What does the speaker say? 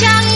trăng